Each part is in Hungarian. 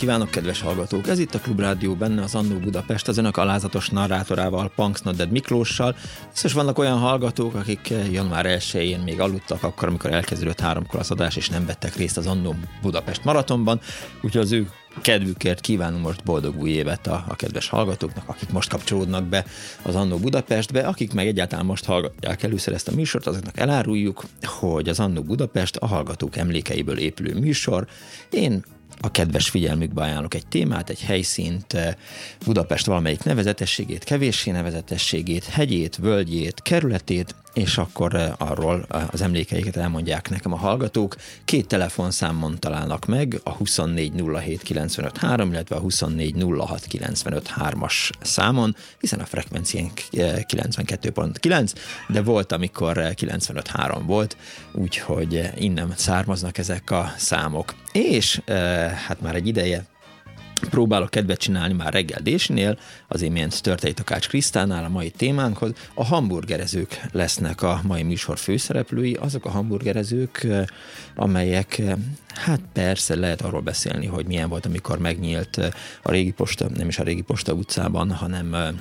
Kívánok, kedves hallgatók! Ez itt a Klubrádió benne az Annó Budapest, az önök alázatos narrátorával, Punks Nodded Miklóssal. Biztos vannak olyan hallgatók, akik január 1-én még aludtak akkor, amikor elkezdődött háromkor az adás, és nem vettek részt az Annó Budapest maratonban, úgyhogy az ő kedvükért kívánunk most boldog új évet a, a kedves hallgatóknak, akik most kapcsolódnak be az Annó Budapestbe, akik meg egyáltalán most hallgatják először ezt a műsort, azoknak eláruljuk, hogy az Annó Budapest a hallgatók emlékeiből épülő műsor. Én a kedves figyelmükbe ajánlok egy témát, egy helyszínt, eh, Budapest valamelyik nevezetességét, kevéssé nevezetességét, hegyét, völgyét, kerületét, és akkor eh, arról eh, az emlékeiket elmondják nekem a hallgatók. Két telefonszámon találnak meg, a 2407953, illetve a 2406953-as számon, hiszen a frekvenciánk 92.9, de volt, amikor 95.3 volt, úgyhogy innen származnak ezek a számok. És hát már egy ideje próbálok kedvet csinálni már reggel Désnél, az imént Törtei Takács Krisztánál a mai témánkhoz. A hamburgerezők lesznek a mai műsor főszereplői, azok a hamburgerezők, amelyek, hát persze lehet arról beszélni, hogy milyen volt, amikor megnyílt a régi posta, nem is a régi posta utcában, hanem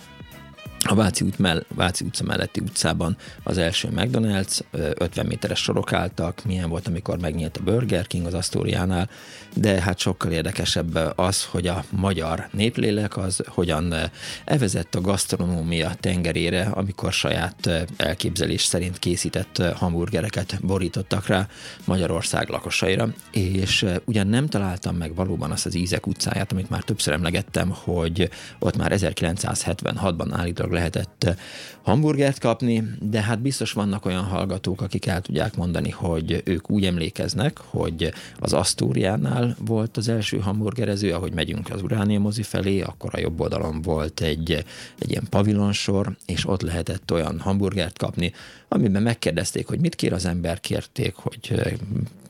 a Váci, út mell- Váci utca melletti utcában az első McDonald's, 50 méteres sorok álltak, milyen volt, amikor megnyílt a Burger King az Asztóriánál, de hát sokkal érdekesebb az, hogy a magyar néplélek az hogyan evezett a gasztronómia tengerére, amikor saját elképzelés szerint készített hamburgereket borítottak rá Magyarország lakosaira, és ugyan nem találtam meg valóban azt az Ízek utcáját, amit már többször emlegettem, hogy ott már 1976-ban állítólag lehetett hamburgert kapni, de hát biztos vannak olyan hallgatók, akik el tudják mondani, hogy ők úgy emlékeznek, hogy az Asztóriánál volt az első hamburgerező, ahogy megyünk az Uránia mozi felé, akkor a jobb oldalon volt egy, egy ilyen pavilonsor, és ott lehetett olyan hamburgert kapni, amiben megkérdezték, hogy mit kér az ember, kérték, hogy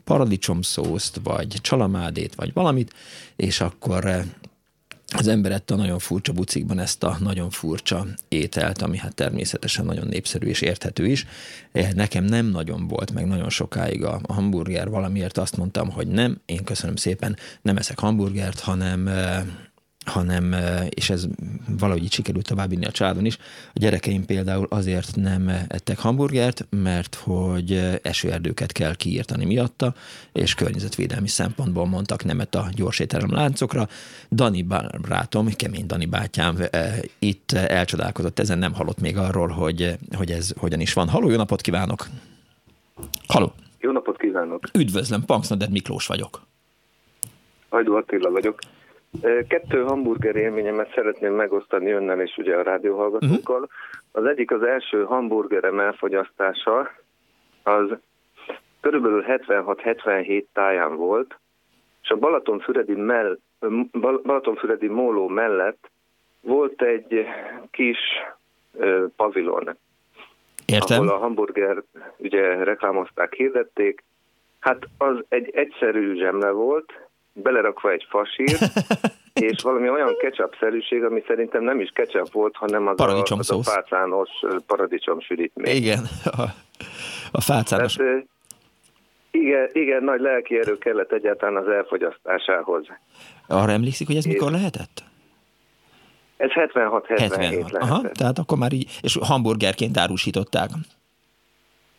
paradicsomszószt, vagy csalamádét, vagy valamit, és akkor az ember ette a nagyon furcsa bucikban ezt a nagyon furcsa ételt, ami hát természetesen nagyon népszerű és érthető is. Eh, nekem nem nagyon volt meg nagyon sokáig a hamburger, valamiért azt mondtam, hogy nem, én köszönöm szépen, nem eszek hamburgert, hanem eh, hanem, és ez valahogy így sikerült továbbvinni a családon is. A gyerekeim például azért nem ettek hamburgert, mert hogy esőerdőket kell kiírtani miatta, és környezetvédelmi szempontból mondtak nemet a gyors étterem láncokra. Dani barátom, kemény Dani bátyám itt elcsodálkozott ezen, nem hallott még arról, hogy, hogy ez hogyan is van. Haló, jó napot kívánok! Haló! Jó napot kívánok! Üdvözlöm, Punksnoded Miklós vagyok. Hajdú Attila vagyok. Kettő hamburger élményemet szeretném megosztani önnel és ugye a rádióhallgatókkal. Uh-huh. Az egyik az első hamburgerem elfogyasztása, az körülbelül 76-77 táján volt, és a Balatonfüredi, mell, Balatonfüredi móló mellett volt egy kis uh, pavilon, Értem. ahol a hamburger ugye reklámozták, hirdették. Hát az egy egyszerű zsemle volt, belerakva egy fasír, és valami olyan ketchup-szerűség, ami szerintem nem is ketchup volt, hanem az, a, az a fácános paradicsom sűrítmény. Igen, a, a fácános. Tehát, igen, igen, nagy lelki erő kellett egyáltalán az elfogyasztásához. Arra emlékszik, hogy ez és mikor lehetett? Ez 76-77 lehetett. Aha, tehát akkor már így, és hamburgerként árusították.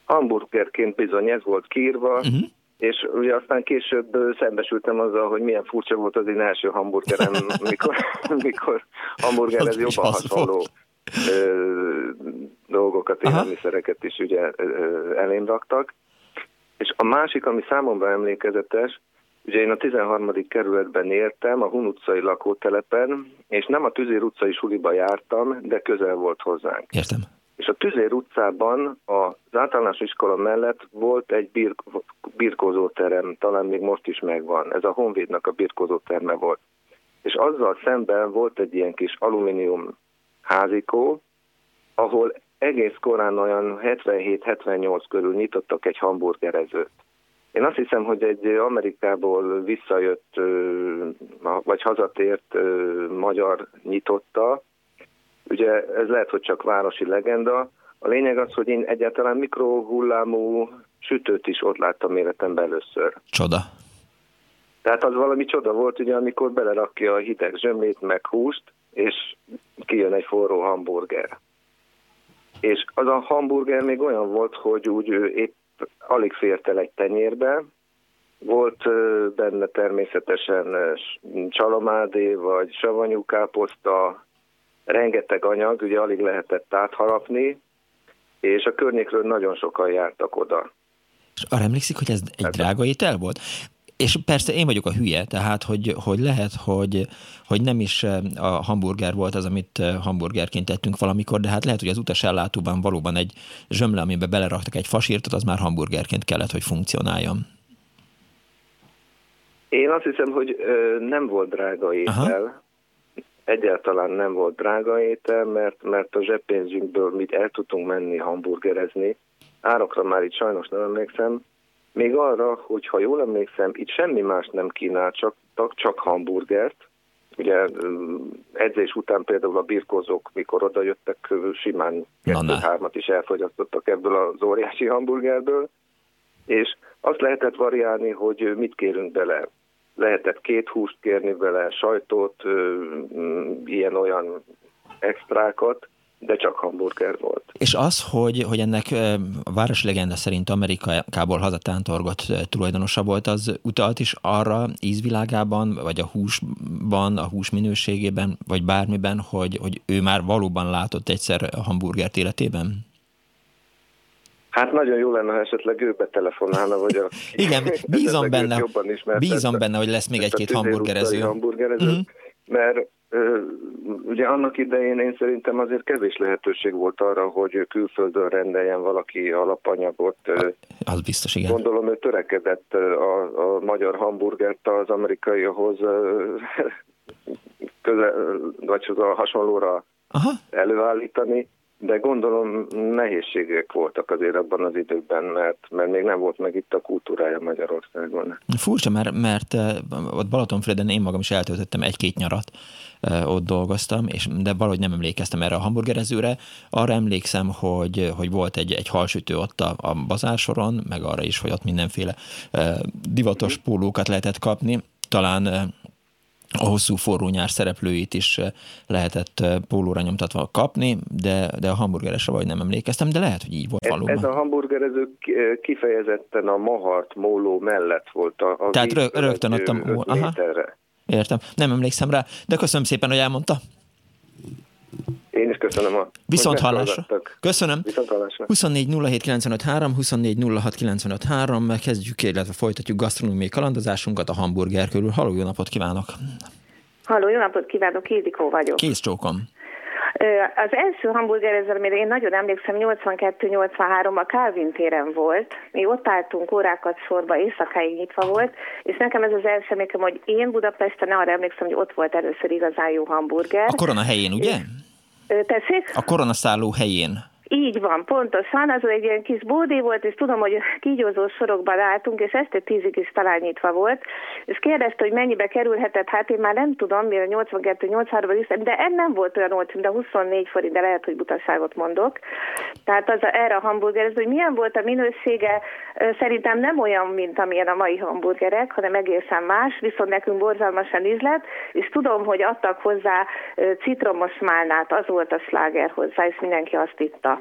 hamburgerként bizony ez volt kírva, uh-huh. És ugye aztán később szembesültem azzal, hogy milyen furcsa volt az én első hamburgerem, mikor, mikor hamburgerhez jobban hasonló ö, dolgokat, élelmiszereket is ugye ö, elém raktak. És a másik, ami számomra emlékezetes, Ugye én a 13. kerületben éltem, a Hun utcai lakótelepen, és nem a Tüzér utcai suliba jártam, de közel volt hozzánk. Értem. És a Tüzér utcában az általános iskola mellett volt egy bir birkózóterem, talán még most is megvan. Ez a Honvédnak a birkózóterme volt. És azzal szemben volt egy ilyen kis alumínium házikó, ahol egész korán olyan 77-78 körül nyitottak egy hamburgerezőt. Én azt hiszem, hogy egy Amerikából visszajött, vagy hazatért magyar nyitotta. Ugye ez lehet, hogy csak városi legenda. A lényeg az, hogy én egyáltalán mikrohullámú sütőt is ott láttam életemben először. Csoda. Tehát az valami csoda volt, ugye, amikor belerakja a hideg zsömlét, meg húst, és kijön egy forró hamburger. És az a hamburger még olyan volt, hogy úgy épp alig fért el egy tenyérbe. Volt benne természetesen csalamádé, vagy savanyú káposzta, rengeteg anyag, ugye alig lehetett átharapni, és a környékről nagyon sokan jártak oda. És arra emlékszik, hogy ez egy drága étel volt? és persze én vagyok a hülye, tehát hogy, hogy lehet, hogy, hogy nem is eh, a hamburger volt az, amit eh, hamburgerként tettünk valamikor, de hát lehet, hogy az utas ellátóban valóban egy zsömle, amiben beleraktak egy fasírtot, az már hamburgerként kellett, hogy funkcionáljon. Én azt hiszem, hogy nem volt drága étel. Aha. Egyáltalán nem volt drága étel, mert, mert a zseppénzünkből mit el tudtunk menni hamburgerezni. Árokra már itt sajnos nem emlékszem, még arra, hogy ha jól emlékszem, itt semmi más nem kínált, csak, csak hamburgert. Ugye edzés után például a birkózók, mikor oda jöttek, simán kettő-hármat is elfogyasztottak ebből az óriási hamburgerből, és azt lehetett variálni, hogy mit kérünk bele. Lehetett két húst kérni bele, sajtót, ilyen-olyan extrákat, de csak hamburger volt. És az, hogy, hogy ennek a város legenda szerint Amerikából hazatántorgott tulajdonosa volt, az utalt is arra ízvilágában, vagy a húsban, a hús minőségében, vagy bármiben, hogy, hogy ő már valóban látott egyszer hamburgert életében? Hát nagyon jó lenne, ha esetleg ő betelefonálna, vagy a... Igen, bízom benne, bízom benne, hogy lesz még egy-két hamburgerező. hamburgerező mm-hmm. Mert Ugye annak idején én szerintem azért kevés lehetőség volt arra, hogy külföldön rendeljen valaki alapanyagot. Az biztos, igen. Gondolom, ő törekedett a, a magyar hamburgert az amerikaihoz közel, vagy a hasonlóra Aha. előállítani de gondolom nehézségek voltak azért abban az időben, mert, mert még nem volt meg itt a kultúrája Magyarországon. Furcsa, mert, mert ott Balatonfreden én magam is eltöltöttem egy-két nyarat, ott dolgoztam, és, de valahogy nem emlékeztem erre a hamburgerezőre. Arra emlékszem, hogy, hogy volt egy, egy halsütő ott a, a bazársoron, meg arra is, hogy ott mindenféle divatos pólókat lehetett kapni. Talán a hosszú forró nyár szereplőit is eh, lehetett eh, pólóra nyomtatva kapni, de, de a hamburgeresre vagy nem emlékeztem, de lehet, hogy így volt valóban. Ez a hamburgerező eh, kifejezetten a mahart móló mellett volt a, a Tehát rö, rögtön ott a... Aha. Értem, nem emlékszem rá, de köszönöm szépen, hogy elmondta. Én is köszönöm a... Viszont hallásra. Köszönöm. Viszont hallásra. 24 07 95 3, 24 06 95 3, kezdjük, illetve folytatjuk gasztronómiai kalandozásunkat a hamburger körül. Halló, jó napot kívánok! Halló, jó napot kívánok, Kézikó vagyok. Kész csókom. Az első hamburger, ezzel, amire én nagyon emlékszem, 82-83 a Calvin téren volt. Mi ott álltunk órákat sorba, éjszakáig nyitva volt, és nekem ez az első emlékem, hogy én Budapesten arra emlékszem, hogy ott volt először igazán jó hamburger. A korona helyén, ugye? Tessék? A koronaszálló helyén. Így van, pontosan. Az egy ilyen kis bódé volt, és tudom, hogy kígyózó sorokban álltunk, és este tízig is talán nyitva volt, és kérdezte, hogy mennyibe kerülhetett, hát én már nem tudom, mire 82-83-ban is, de ez nem volt olyan olcsó, de 24 forint, de lehet, hogy butaságot mondok. Tehát az a, erre a hamburger, ez, hogy milyen volt a minősége, szerintem nem olyan, mint amilyen a mai hamburgerek, hanem egészen más, viszont nekünk borzalmasan ízlet, és tudom, hogy adtak hozzá citromos málnát, az volt a sláger hozzá, és mindenki azt itta.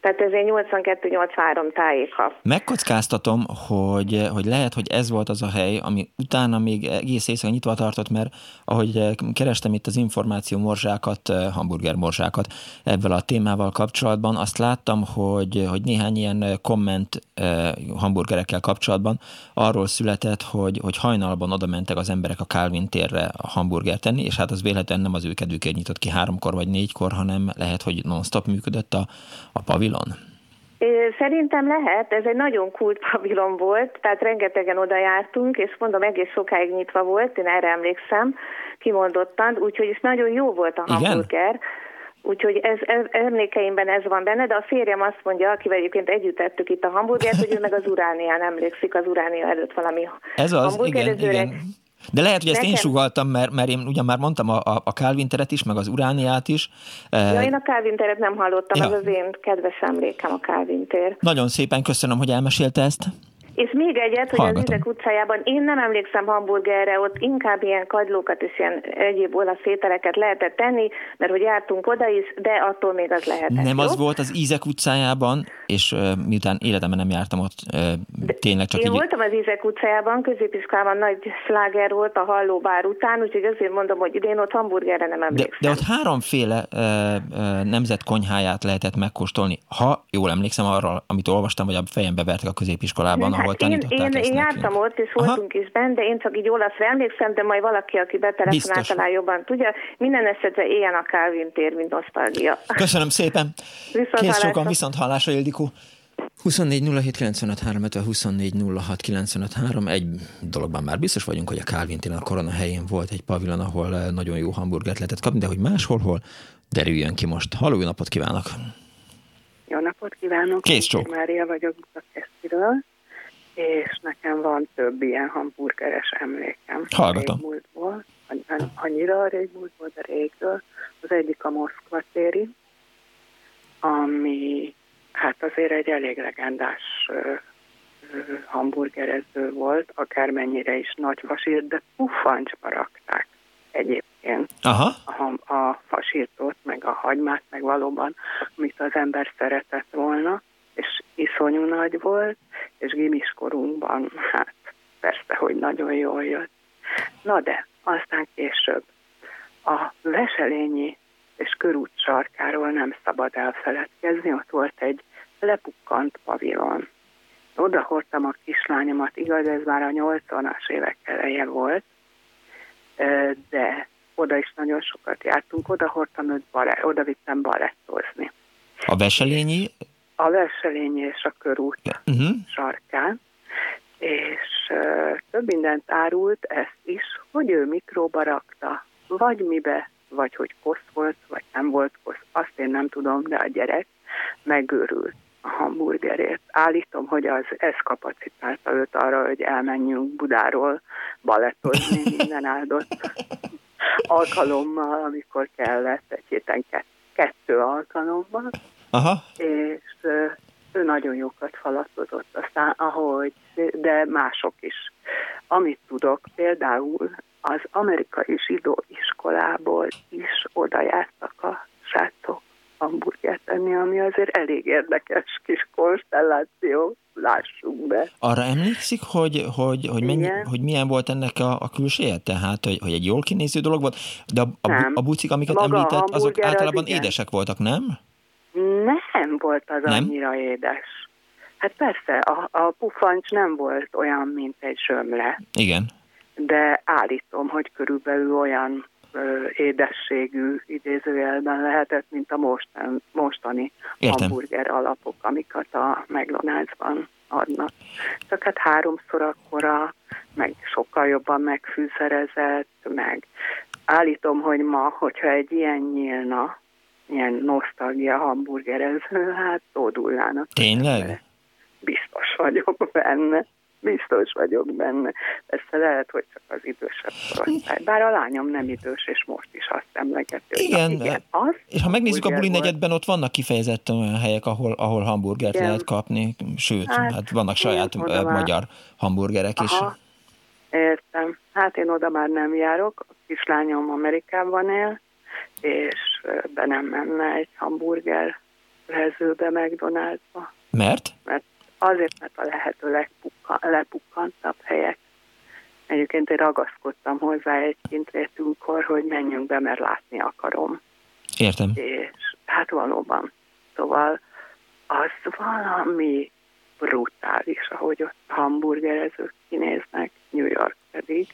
Tehát ez egy 82-83 tájéka. Megkockáztatom, hogy, hogy lehet, hogy ez volt az a hely, ami utána még egész éjszaka nyitva tartott, mert ahogy kerestem itt az információ morzsákat, hamburger morzsákat ebben a témával kapcsolatban, azt láttam, hogy, hogy néhány ilyen komment hamburgerekkel kapcsolatban arról született, hogy, hogy hajnalban oda mentek az emberek a Calvin térre a hamburger tenni, és hát az véletlenül nem az ő kedvükért nyitott ki háromkor vagy négykor, hanem lehet, hogy non-stop működött a, a pavilon. Szerintem lehet, ez egy nagyon kult pavilon volt, tehát rengetegen oda jártunk, és mondom, egész sokáig nyitva volt, én erre emlékszem, kimondottan, úgyhogy is nagyon jó volt a hamburger. Igen? Úgyhogy ez, ez, emlékeimben ez van benne, de a férjem azt mondja, akivel egyébként együtt ettük itt a hamburgert, hogy ő meg az uránián emlékszik, az uránia előtt valami Ez az, igen, igen. De lehet, hogy ezt Nekem... én sugaltam, mert, mert én ugyan már mondtam a, a, Calvin teret is, meg az Urániát is. Ja, én a Calvin teret nem hallottam, ja. az az én kedves emlékem a Calvin tér. Nagyon szépen köszönöm, hogy elmesélte ezt. És még egyet, hogy Hallgatom. az Izek utcájában én nem emlékszem hamburgerre, ott inkább ilyen kagylókat és ilyen egyéb olasz ételeket lehetett tenni, mert hogy jártunk oda is, de attól még az lehetett. Nem jó? az volt az Ízek utcájában, és uh, miután életemben nem jártam ott, uh, tényleg csak Én így... voltam az Ízek utcájában, középiskolában nagy sláger volt a hallóbár után, úgyhogy azért mondom, hogy idén ott hamburgerre nem emlékszem. De, de ott háromféle uh, uh, nemzet konyháját lehetett megkóstolni, ha jól emlékszem arra, amit olvastam, vagy a fejembe vertek a középiskolában, hát ahol én, én, én jártam ott, és voltunk Aha. is benne, de én csak így olaszra emlékszem, de majd valaki, aki betelefonál, talán jobban tudja. Minden esetre éljen a Calvin tér, mint nosztalgia. Köszönöm szépen. Viszont Kész sokan, viszont hallásra, Ildikó. 24 24 Egy dologban már biztos vagyunk, hogy a Calvin a korona helyén volt egy pavilon, ahol eh, nagyon jó hamburgert lehetett kapni, de hogy máshol hol, derüljön ki most. Halló, napot kívánok! Jó napot kívánok! Kész csók! Mária vagyok Budapestiről, és nekem van több ilyen hamburgeres emlékem. Hallgatom. Régmúltból, annyira a régmúltból, de régről. Az egyik a Moszkva téri, ami hát azért egy elég legendás hamburgerező volt, akármennyire is nagy fasírt, de puffancsba rakták egyébként Aha. A, a fasírtót, meg a hagymát, meg valóban, amit az ember szeretett volna, és iszonyú nagy volt, és gimiskorunkban, hát persze, hogy nagyon jól jött. Na de, aztán később a Veselényi és körút sarkáról nem szabad elfeledkezni, ott volt egy lepukkant pavilon. Oda hordtam a kislányomat, igaz, ez már a 80-as évek eleje volt, de oda is nagyon sokat jártunk, oda hordtam őt, balett, oda vittem balettozni. A Veselényi? A Veselényi és a körút uh-huh. sarkán, és uh, több mindent árult, ezt is, hogy ő mikróba rakta, vagy mibe, vagy hogy kosz volt, vagy nem volt kosz, azt én nem tudom, de a gyerek megőrült a hamburgerért. Állítom, hogy az ez kapacitálta őt arra, hogy elmenjünk Budáról balettozni minden áldott alkalommal, amikor kellett, egy héten kettő alkalommal. Aha. És ő nagyon jókat falatozott, aztán ahogy, de mások is. Amit tudok, például az amerikai zsidó iskolából is oda jártak a srácok hamburgert enni, ami azért elég érdekes kis konstelláció, lássuk be. Arra emlékszik, hogy, hogy, hogy, mennyi, hogy milyen volt ennek a, a külséje? Tehát, hogy, hogy egy jól kinéző dolog volt, de a, a, a bucik, amiket Maga említett, azok általában az édesek voltak, nem? Nem volt az nem? annyira édes. Hát persze, a, a pufancs nem volt olyan, mint egy sömle. Igen. De állítom, hogy körülbelül olyan ö, édességű idézőjelben lehetett, mint a mostan, mostani Értem. hamburger alapok, amiket a McDonald'sban adnak. Csak hát háromszor akkora, meg sokkal jobban megfűszerezett, meg állítom, hogy ma, hogyha egy ilyen nyílna, ilyen nosztalgia hamburgerező, hát tódulnának. Tényleg? Biztos vagyok benne. Biztos vagyok benne. Persze lehet, hogy csak az idősebb korosztály. Bár a lányom nem idős, és most is azt emlegeti. Igen, igen az és ha megnézzük a buli negyedben, ott vannak kifejezetten olyan helyek, ahol, ahol hamburgert igen. lehet kapni, sőt, hát, hát vannak saját magyar hamburgerek is. Aha, értem. Hát én oda már nem járok, a kislányom Amerikában él, és be nem menne egy hamburger rezőbe, McDonald'sba. Mert? Mert azért, mert a lehető legpukka, lepukkantabb helyek. Egyébként én ragaszkodtam hozzá egy kintrétünkkor, hogy menjünk be, mert látni akarom. Értem. És hát valóban. Szóval az valami brutális, ahogy ott hamburgerezők kinéznek, New York pedig,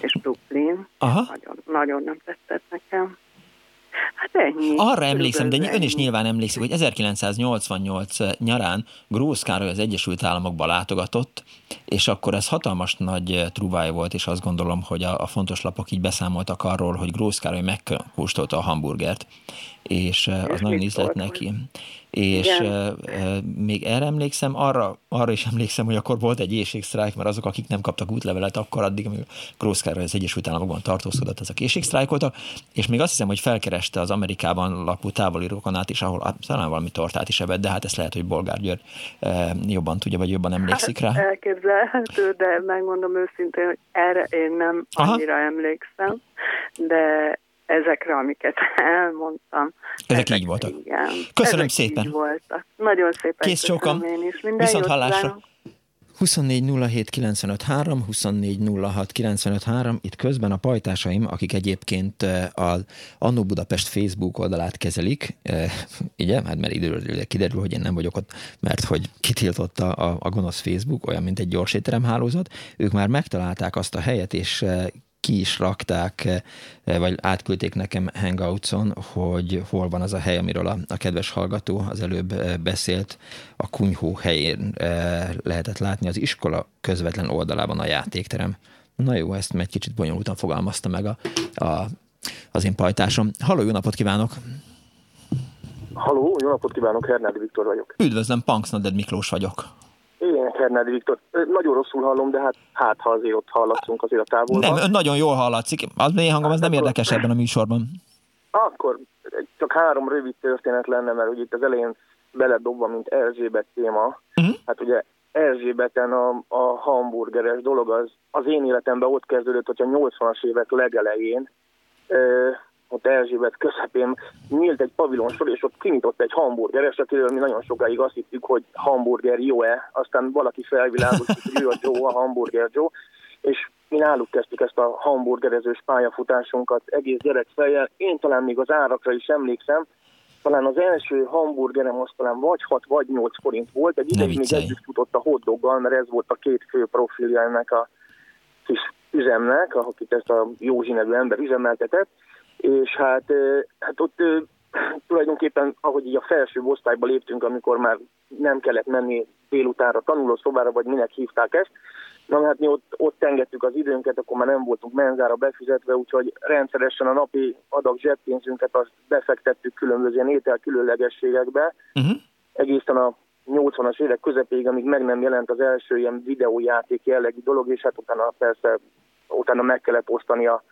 és Brooklyn. Aha. Nagyon, nagyon nem tetszett nekem. Hát ennyi. Arra emlékszem, de ön is nyilván emlékszik, hogy 1988 nyarán Grósz Károly az Egyesült Államokba látogatott, és akkor ez hatalmas nagy truváj volt, és azt gondolom, hogy a, a fontos lapok így beszámoltak arról, hogy Grósz Károly megkóstolta a hamburgert, és, és az nagyon ízlett neki. És Igen. még erre emlékszem, arra, arra is emlékszem, hogy akkor volt egy éjségsztrájk, mert azok, akik nem kaptak útlevelet, akkor addig, amíg Grósz Károly az Egyesült Államokban tartózkodott, azok éjségsztrájkoltak, és még azt hiszem, hogy felkereste az Amerikában lakó távoli rokonát is, ahol talán valami tortát is evett, de hát ezt lehet, hogy Bolgár György jobban tudja, vagy jobban emlékszik rá. Hát elképzelhető, de megmondom őszintén, hogy erre én nem annyira Aha. emlékszem, de ezekre, amiket elmondtam. Ezek, ezek így voltak. Igen. Köszönöm ezek szépen. Így voltak. Nagyon szépen Kész csókom. én is. Minden Viszont hallásra. 24 07 95 3, 24 06 95 3, itt közben a pajtásaim, akik egyébként az Annó Budapest Facebook oldalát kezelik, ugye, hát mert időről kiderül, hogy én nem vagyok ott, mert hogy kitiltotta a, a gonosz Facebook, olyan, mint egy gyors étteremhálózat, ők már megtalálták azt a helyet, és ki is rakták, eh, vagy átküldték nekem Hangoutson, hogy hol van az a hely, amiről a, a kedves hallgató az előbb eh, beszélt. A kunyhó helyén eh, lehetett látni az iskola közvetlen oldalában a játékterem. Na jó, ezt egy kicsit bonyolultan fogalmazta meg a, a, az én pajtásom. Halló, jó napot kívánok! Halló, jó napot kívánok, Hernádi Viktor vagyok. Üdvözlöm, Punksnoded Miklós vagyok. Én Hernádi Viktor. Nagyon rosszul hallom, de hát hát, ha azért ott hallatszunk azért a távolban. Nem, ön nagyon jól hallatszik. Az mély hangom, ez nem akkor, érdekes ebben a műsorban. Akkor csak három rövid történet lenne, mert ugye itt az elején beledobva, mint Erzsébet téma. Uh-huh. Hát ugye Erzsébeten a, a hamburgeres dolog az, az én életemben ott kezdődött, hogy a 80-as évek legelején ott Erzsébet közepén nyílt egy pavilonsor, és ott kinyitott egy hamburgeres, akiről mi nagyon sokáig azt hittük, hogy hamburger jó-e, aztán valaki felvilágosít, hogy ő a Joe, a hamburger Joe, és mi náluk kezdtük ezt a hamburgerezős pályafutásunkat egész gyerekfejjel. Én talán még az árakra is emlékszem, talán az első hamburgerem az talán vagy 6 vagy 8 forint volt, egy ideig még együtt futott a hotdoggal, mert ez volt a két fő profilja ennek a kis üzemnek, akit ezt a Józsi nevű ember üzemeltetett, és hát, hát ott tulajdonképpen, ahogy így a felső osztályba léptünk, amikor már nem kellett menni délutánra tanulószobára, vagy minek hívták ezt, Na hát mi ott, ott engedtük az időnket, akkor már nem voltunk menzára befizetve, úgyhogy rendszeresen a napi adag zseppénzünket azt befektettük különböző étel különlegességekbe. Uh-huh. Egészen a 80-as évek közepéig, amíg meg nem jelent az első ilyen videójáték jellegű dolog, és hát utána persze utána meg kellett osztani a,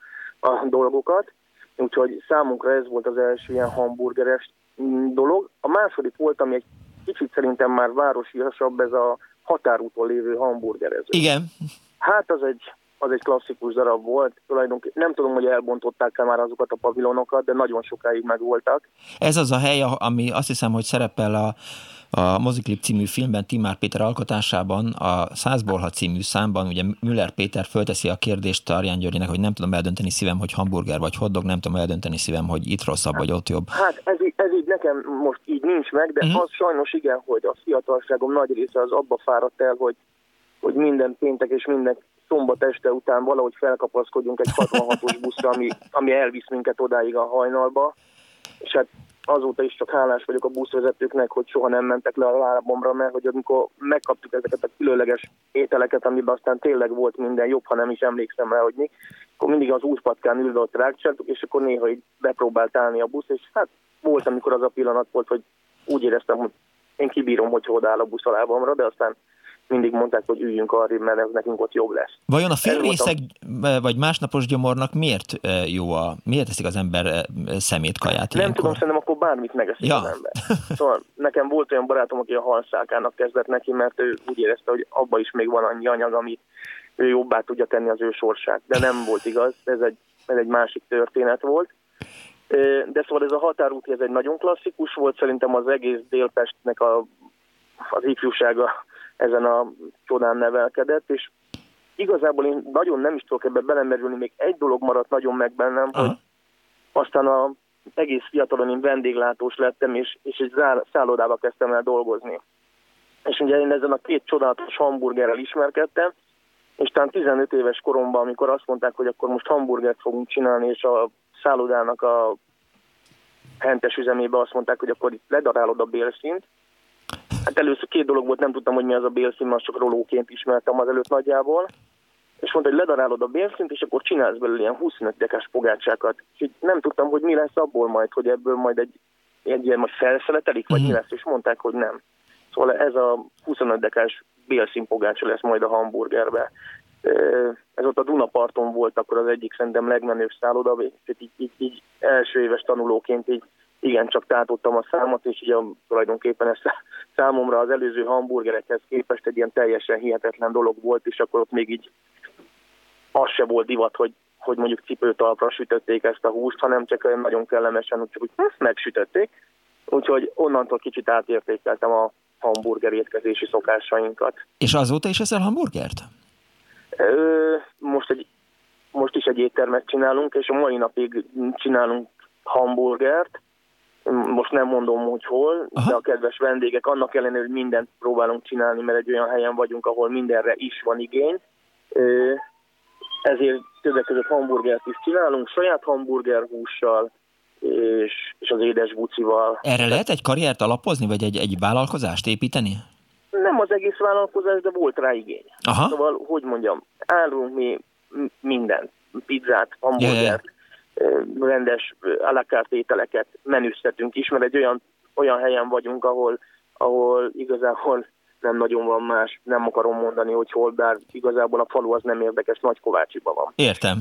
a dolgokat. Úgyhogy számunkra ez volt az első ilyen hamburgeres mm, dolog. A második volt, ami egy kicsit szerintem már városiasabb, ez a határúton lévő hamburgerező. Igen. Hát az egy, az egy klasszikus darab volt. Tulajdonképpen nem tudom, hogy elbontották-e már azokat a pavilonokat, de nagyon sokáig megvoltak. Ez az a hely, ami azt hiszem, hogy szerepel a a Moziklip című filmben Timár Péter alkotásában a Százból ha című számban ugye Müller Péter fölteszi a kérdést Arján Györgynek, hogy nem tudom eldönteni szívem, hogy hamburger vagy hotdog, nem tudom eldönteni szívem, hogy itt rosszabb vagy ott jobb. Hát ez, ez így nekem most így nincs meg, de uh-huh. az sajnos igen, hogy a fiatalságom nagy része az abba fáradt el, hogy, hogy minden péntek és minden szombat este után valahogy felkapaszkodjunk egy 66-os buszra, ami, ami elvisz minket odáig a hajnalba, és hát azóta is csak hálás vagyok a buszvezetőknek, hogy soha nem mentek le a lábomra, mert hogy amikor megkaptuk ezeket a különleges ételeket, amiben aztán tényleg volt minden jobb, ha nem is emlékszem rá, hogy mi, akkor mindig az útpatkán ülve ott rákcsáltuk, és akkor néha így bepróbált állni a busz, és hát volt, amikor az a pillanat volt, hogy úgy éreztem, hogy én kibírom, hogy odaáll a busz a lábamra, de aztán mindig mondták, hogy üljünk arra, mert ez nekünk ott jobb lesz. Vajon a félrészeg vagy másnapos gyomornak miért jó a, miért eszik az ember szemétkaját Nem ilyenkor? tudom, szerintem akkor bármit megeszik ja. az ember. Szóval nekem volt olyan barátom, aki a halszákának kezdett neki, mert ő úgy érezte, hogy abba is még van annyi anyag, ami ő jobbá tudja tenni az ő sorsát. De nem volt igaz, ez egy, ez egy másik történet volt. De szóval ez a határút, ez egy nagyon klasszikus volt, szerintem az egész Délpestnek a, az ifjúsága ezen a csodán nevelkedett, és igazából én nagyon nem is tudok ebbe belemerülni, még egy dolog maradt nagyon meg bennem, Aha. hogy aztán a egész fiatalon én vendéglátós lettem, és, és egy szállodába kezdtem el dolgozni. És ugye én ezen a két csodálatos hamburgerrel ismerkedtem, és talán 15 éves koromban, amikor azt mondták, hogy akkor most hamburgert fogunk csinálni, és a szállodának a hentes üzemébe azt mondták, hogy akkor itt ledarálod a bélszint. Hát először két dolog volt, nem tudtam, hogy mi az a bélszint, mert csak rolóként ismertem az előtt nagyjából. És mondta, hogy ledarálod a bélszint, és akkor csinálsz belőle ilyen 25 dekás pogácsákat. És nem tudtam, hogy mi lesz abból majd, hogy ebből majd egy, egy ilyen majd felszeletelik, vagy mm. mi mhm. lesz, és mondták, hogy nem. Szóval ez a 25 dekás bélszínpogácsa lesz majd a hamburgerbe. Ez ott a Dunaparton volt akkor az egyik szerintem legmenőbb szálloda, így, így, így első éves tanulóként így igen, csak tátottam a számot, és így a, tulajdonképpen ez számomra az előző hamburgerekhez képest egy ilyen teljesen hihetetlen dolog volt, és akkor ott még így az se volt divat, hogy, hogy mondjuk cipőtalpra sütötték ezt a húst, hanem csak olyan nagyon kellemesen, csak úgy megsütötték. Úgyhogy onnantól kicsit átértékeltem a hamburger étkezési szokásainkat. És azóta is eszel hamburgert? Ö, most, egy, most is egy éttermet csinálunk, és a mai napig csinálunk hamburgert. Most nem mondom, hogy hol, Aha. de a kedves vendégek annak ellenére, hogy mindent próbálunk csinálni, mert egy olyan helyen vagyunk, ahol mindenre is van igény. Ezért többek között hamburgert is csinálunk, saját hamburgerhússal, és, és az édes bucival. Erre lehet egy karriert alapozni, vagy egy, egy vállalkozást építeni? Nem az egész vállalkozás, de volt rá igény. Aha. Szóval, hogy mondjam, árulunk mi mindent, pizzát, hamburgert, yeah. Rendes alakárt ételeket menüztetünk is, mert egy olyan, olyan helyen vagyunk, ahol, ahol igazából nem nagyon van más, nem akarom mondani, hogy hol, bár igazából a falu az nem érdekes, Nagykovácsiban van. Értem.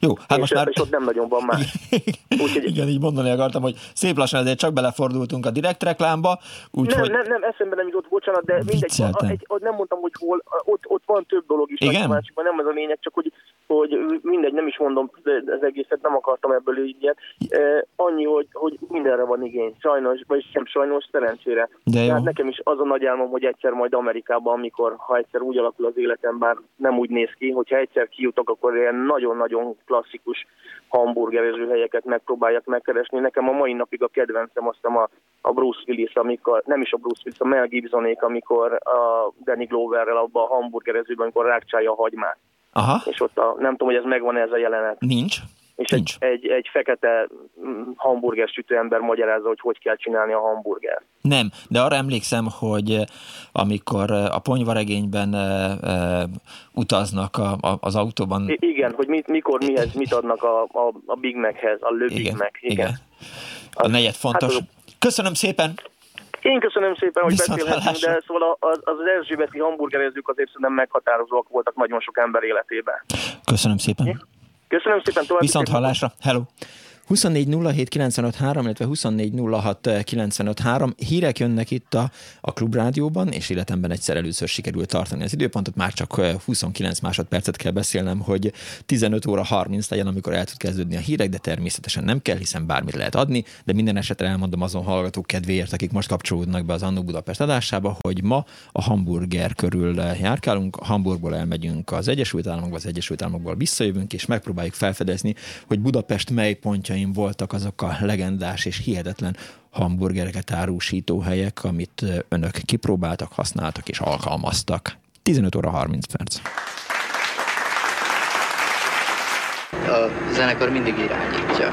Jó, hát és, most már... És ott nem nagyon van más. Úgyhogy... Igen, így mondani akartam, hogy szép lassan ezért csak belefordultunk a direkt reklámba. Úgy, nem, hogy... nem, nem, eszembe nem jutott, bocsánat, de mindegy, a, egy, nem mondtam, hogy hol, ott, ott van több dolog is, Igen? Másikban, nem ez a lényeg, csak hogy, hogy mindegy, nem is mondom az egészet, nem akartam ebből így ilyet. E, annyi, hogy, hogy mindenre van igény, sajnos, vagy sem sajnos, szerencsére. De jó. Hát nekem is az a nagy álmom, hogy egyszer majd Amerikában, amikor, ha egyszer úgy alakul az életem, bár nem úgy néz ki, hogyha egyszer kijutok, akkor ilyen nagyon-nagyon klasszikus hamburgerező helyeket megpróbáljak megkeresni. Nekem a mai napig a kedvencem azt a, a Bruce Willis, amikor, nem is a Bruce Willis, a Mel Gibsonék, amikor a Danny Gloverrel abban a hamburgerezőben, amikor rákcsálja a hagymát. Aha. És ott a, nem tudom, hogy ez megvan ez a jelenet. Nincs. És Nincs. Egy, egy, egy fekete mm, hamburger sütő ember magyarázza, hogy hogy kell csinálni a hamburger. Nem, de arra emlékszem, hogy eh, amikor eh, a ponyvaregényben e, e, utaznak a, a, az autóban. I igen, hogy mit, mikor, mihez, mit adnak a, a, a Big Machez, a Le Big igen, Mac. Igen. igen. A az, negyed fontos. Hát az, Köszönöm szépen! Én köszönöm szépen, hogy beszélhetünk, de szóval az, az erzsébeti hamburgerezők azért szerintem meghatározóak voltak nagyon sok ember életében. Köszönöm szépen. Köszönöm szépen. További Viszont hallásra. Hello. 24 07 illetve 24 Hírek jönnek itt a, a Klubrádióban, és életemben egyszer először sikerült tartani az időpontot, már csak 29 másodpercet kell beszélnem, hogy 15 óra 30 legyen, amikor el tud kezdődni a hírek, de természetesen nem kell, hiszen bármit lehet adni, de minden esetre elmondom azon hallgatók kedvéért, akik most kapcsolódnak be az Annó Budapest adásába, hogy ma a hamburger körül járkálunk, Hamburgból elmegyünk az Egyesült Államokba, az Egyesült Államokból visszajövünk, és megpróbáljuk felfedezni, hogy Budapest mely pontja napjaim voltak azok a legendás és hihetetlen hamburgereket árusító helyek, amit önök kipróbáltak, használtak és alkalmaztak. 15 óra 30 perc. A zenekar mindig irányítja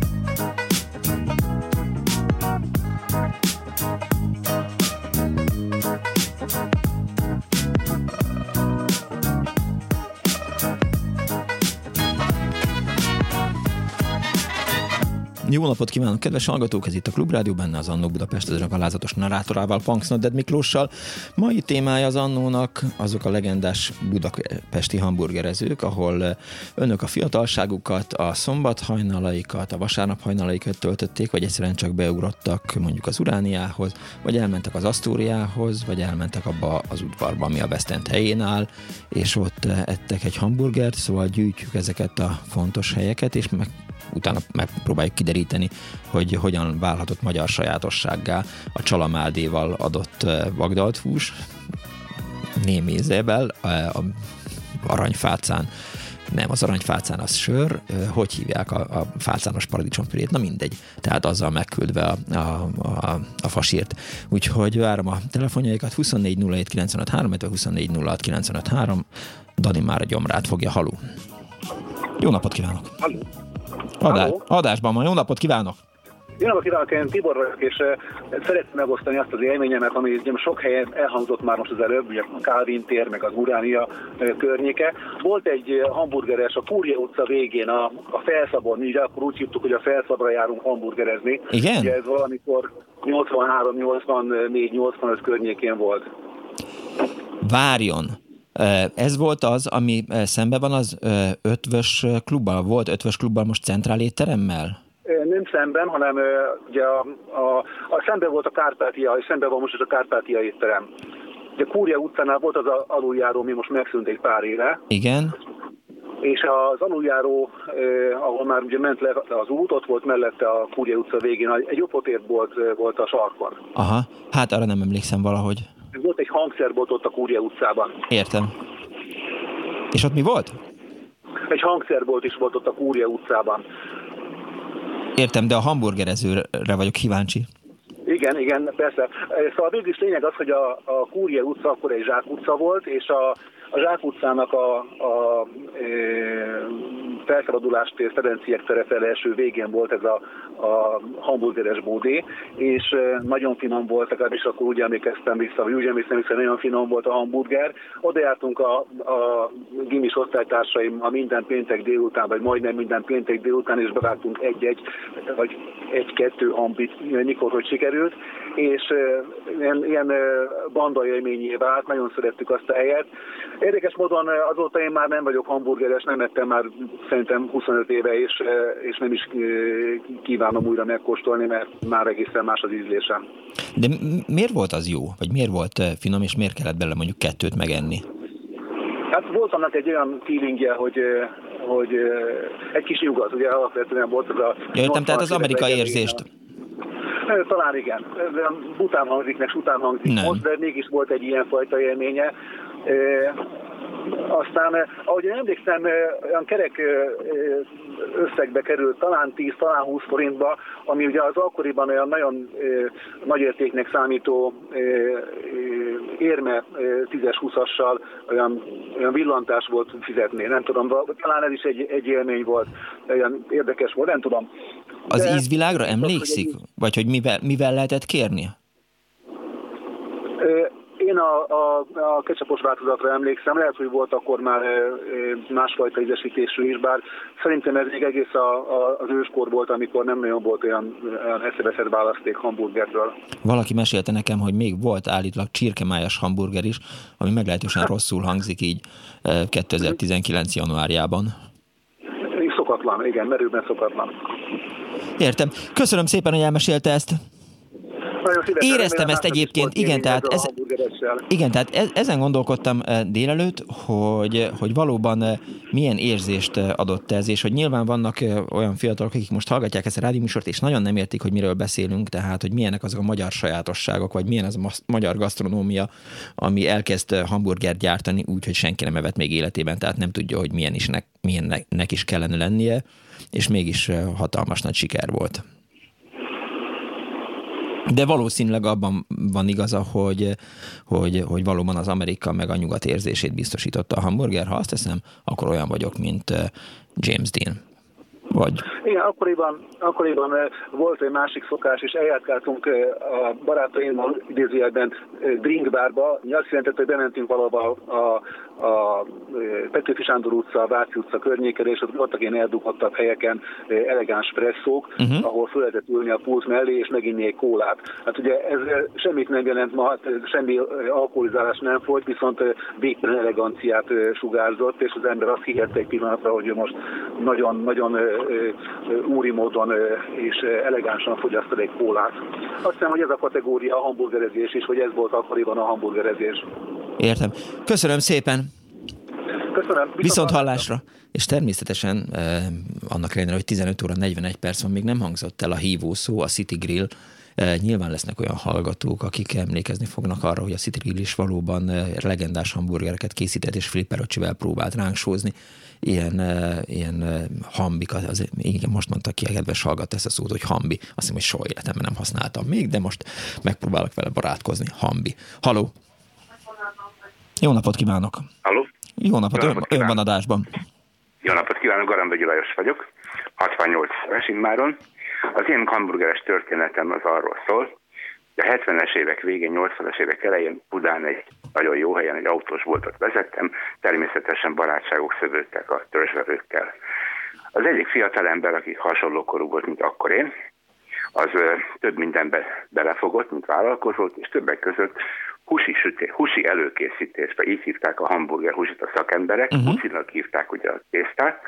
Jó napot kívánok, kedves hallgatók! Ez itt a Klubrádió, benne az Annó Budapest, az a alázatos narrátorával, Punks Nodded Miklóssal. Mai témája az Annónak azok a legendás budapesti hamburgerezők, ahol önök a fiatalságukat, a szombat hajnalaikat, a vasárnap hajnalaikat töltötték, vagy egyszerűen csak beugrottak mondjuk az Urániához, vagy elmentek az Asztóriához, vagy elmentek abba az udvarba, ami a West helyén áll, és ott ettek egy hamburgert, szóval gyűjtjük ezeket a fontos helyeket, és meg utána megpróbáljuk kideríteni, hogy hogyan válhatott magyar sajátossággá a csalamádéval adott vagdalt hús, némi zébel, a aranyfácán nem, az aranyfácán az sör, hogy hívják a, a fácános paradicsompürét, na mindegy. Tehát azzal megküldve a, a, a, a fasírt. Úgyhogy várom a telefonjaikat 24 07 95 3, 24 06 95 3. Dani már a gyomrát fogja, halú. Jó napot kívánok! Haló. Adás, adásban van, jó napot kívánok! Jó napot kívánok, én Tibor vagyok, és uh, szeretném megosztani azt az élményemet, ami ugye, sok helyen elhangzott már most az előbb, ugye a Calvin tér, meg az Uránia uh, környéke. Volt egy uh, hamburgeres a Kúria utca végén, a, a Felszabon, ugye akkor úgy hívtuk, hogy a Felszabra járunk hamburgerezni. Igen? Ugye ez valamikor 83, 84, 85 környékén volt. Várjon! Ez volt az, ami szembe van az ötvös klubbal? Volt ötvös klubbal most centrál étteremmel? Nem szemben, hanem ugye a, a, a szembe volt a Kárpátia, és szembe van most a Kárpátia étterem. Ugye Kúria utcánál volt az aluljáró, mi most megszűnt egy pár éve. Igen. És az aluljáró, eh, ahol már ugye ment le az út, ott volt mellette a Kúria utca végén, egy opotért volt, volt a sarkon. Aha, hát arra nem emlékszem valahogy. Volt egy hangszerbolt ott a Kúria utcában. Értem. És ott mi volt? Egy hangszerbolt is volt ott a Kúria utcában. Értem, de a hamburgerezőre vagyok kíváncsi. Igen, igen, persze. Szóval végül is lényeg az, hogy a, a Kúria utca akkor egy zsák utca volt, és a, a Zsák utcának a, a e, felszabadulás tér Ferenciek tere első végén volt ez a, a hamburgeres bódé, és nagyon finom volt, legalábbis akkor úgy emlékeztem vissza, vagy úgy emlékeztem vissza, nagyon finom volt a hamburger. Oda jártunk a, a gimis osztálytársaim a minden péntek délután, vagy majdnem minden péntek délután, és bevágtunk egy-egy, vagy egy-kettő hambit, mikor hogy sikerült, és ilyen, ilyen banda élményé vált, nagyon szerettük azt a helyet. Érdekes módon azóta én már nem vagyok hamburgeres, nem ettem már szerintem 25 éve, és, és nem is kívánom újra megkóstolni, mert már egészen más az ízlésem. De miért volt az jó? Vagy miért volt finom, és miért kellett bele mondjuk kettőt megenni? Hát volt annak egy olyan feelingje, hogy, hogy egy kis nyugat, ugye alapvetően volt az a... Ja, értem, tehát az amerikai érzést. Talán igen. Bután hangzik, meg után hangzik nem. most, de mégis volt egy ilyen fajta élménye. Aztán, ahogy emlékszem, olyan kerek összegbe került, talán 10, talán 20 forintba, ami ugye az akkoriban olyan nagyon nagy értéknek számító érme 10-es 20-assal olyan, olyan villantás volt fizetni. Nem tudom, talán ez is egy, egy élmény volt, olyan érdekes volt, nem tudom. Az De ízvilágra emlékszik? Vagy hogy mivel, mivel lehetett kérni? Én a, a, a ketchupos változatra emlékszem, lehet, hogy volt akkor már másfajta ízesítésű is, bár szerintem ez még egész a, a, az őskor volt, amikor nem nagyon volt olyan, olyan eszeveszett választék hamburgerről. Valaki mesélte nekem, hogy még volt állítólag csirkemájas hamburger is, ami meglehetősen rosszul hangzik így 2019. januárjában. Szokatlan, igen, merőben szokatlan. Értem. Köszönöm szépen, hogy elmesélte ezt. Éreztem ezt egyébként, igen, tehát ez, igen, tehát ez, ezen gondolkodtam eh, délelőtt, hogy, hogy valóban eh, milyen érzést eh, adott ez, és hogy nyilván vannak olyan fiatalok, akik most hallgatják ezt a rádióműsort, és nagyon nem értik, hogy miről beszélünk, tehát hogy milyenek azok a magyar sajátosságok, vagy milyen az a magyar gasztronómia, ami elkezd hamburgert gyártani úgy, hogy senki nem evett még életében, tehát nem tudja, hogy milyen is nek, milyennek is kellene lennie, és mégis hatalmas nagy siker volt. De valószínűleg abban van igaza, hogy, hogy, hogy valóban az Amerika meg a nyugat érzését biztosította a hamburger. Ha azt teszem, akkor olyan vagyok, mint James Dean. Vagy? Igen, akkoriban, akkoriban volt egy másik szokás, és eljárkáltunk a barátaimmal idézőjelben drinkbárba. Mi azt jelentett, hogy bementünk valahol a, a, Petőfi Sándor utca, a Váci utca környékére, és ott voltak ilyen eldughattabb helyeken elegáns presszók, uh-huh. ahol fel lehetett ülni a pult mellé, és meginni egy kólát. Hát ugye ez semmit nem jelent ma, hát semmi alkoholizálás nem folyt, viszont végtelen eleganciát sugárzott, és az ember azt hihette egy pillanatra, hogy ő most nagyon-nagyon úri módon és elegánsan fogyasztod egy kólát. Azt hiszem, hogy ez a kategória a hamburgerezés is, hogy ez volt akkoriban a hamburgerezés. Értem. Köszönöm szépen. Köszönöm. Viszont, Viszont hallásra. És természetesen eh, annak ellenére, hogy 15 óra 41 perc van, még nem hangzott el a hívó szó, a City Grill. Eh, nyilván lesznek olyan hallgatók, akik emlékezni fognak arra, hogy a City Grill is valóban eh, legendás hamburgereket készített, és Flipperocsivel próbált ránk sózni. Ilyen, eh, ilyen eh, hambik, az, igen, most mondta ki a kedves hallgat ezt a szót, hogy hambi. Azt hiszem, hogy soha életemben nem használtam még, de most megpróbálok vele barátkozni. Hambi. Haló! Jó napot kívánok! Halló! Jó napot, Jó napot ön, ön van adásban. Jó napot kívánok, Garamba Gyulajos vagyok, 68 éves immáron. Az én hamburgeres történetem az arról szól, hogy a 70-es évek végén, 80-as évek elején Budán egy nagyon jó helyen egy autós boltot vezettem, természetesen barátságok szövődtek a törzsverőkkel. Az egyik fiatalember, aki hasonló korú volt, mint akkor én, az több mindenbe belefogott, mint vállalkozott, és többek között húsi, süté, húsi előkészítésbe, így hívták a hamburger húsit a szakemberek, uh-huh. húsinak hívták ugye a tésztát,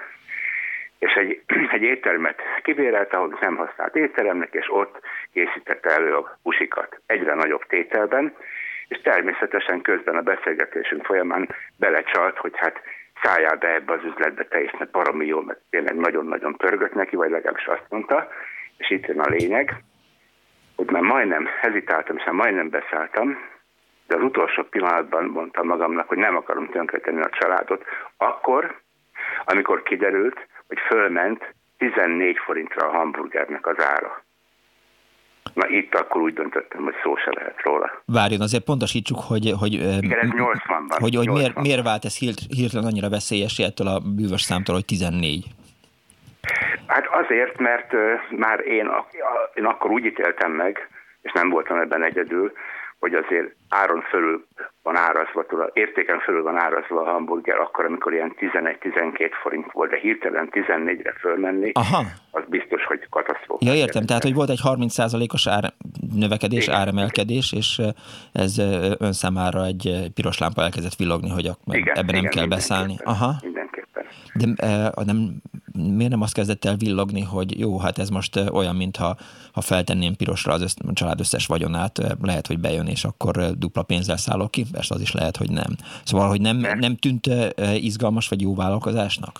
és egy, egy éttermet kibérelt, ahol nem használt étteremnek, és ott készítette elő a húsikat egyre nagyobb tételben, és természetesen közben a beszélgetésünk folyamán belecsalt, hogy hát szálljál be ebbe az üzletbe te is, mert baromi jó, mert tényleg nagyon-nagyon pörgött neki, vagy legalábbis azt mondta, és itt jön a lényeg, hogy már majdnem hezitáltam, és már majdnem beszálltam, de az utolsó pillanatban mondtam magamnak, hogy nem akarom tönkretenni a családot, akkor, amikor kiderült, hogy fölment 14 forintra a hamburgernek az ára. Na itt akkor úgy döntöttem, hogy szó se lehet róla. Várjon, azért pontosítsuk, hogy... hogy Igen, ez 80-ban. Hogy, hogy 80 miért, miért vált ez hirtelen annyira veszélyes ettől a bűvös számtól, hogy 14? Hát azért, mert már én, én akkor úgy ítéltem meg, és nem voltam ebben egyedül, hogy azért áron fölül van árazva, tudod, értéken fölül van árazva a hamburger, akkor, amikor ilyen 11-12 forint volt, de hirtelen 14-re fölmenni, Aha. az biztos, hogy katasztrófa. Ja, értem, tehát, hogy volt egy 30%-os ár növekedés, Igen. áremelkedés, és ez ön számára egy piros lámpa elkezdett villogni, hogy ebben nem kell beszállni. Aha. Mindenképpen. De nem miért nem azt kezdett el villogni, hogy jó, hát ez most olyan, mintha ha feltenném pirosra az össz, a család összes vagyonát, lehet, hogy bejön, és akkor dupla pénzzel szállok ki, persze az is lehet, hogy nem. Szóval, hogy nem, nem tűnt izgalmas vagy jó vállalkozásnak?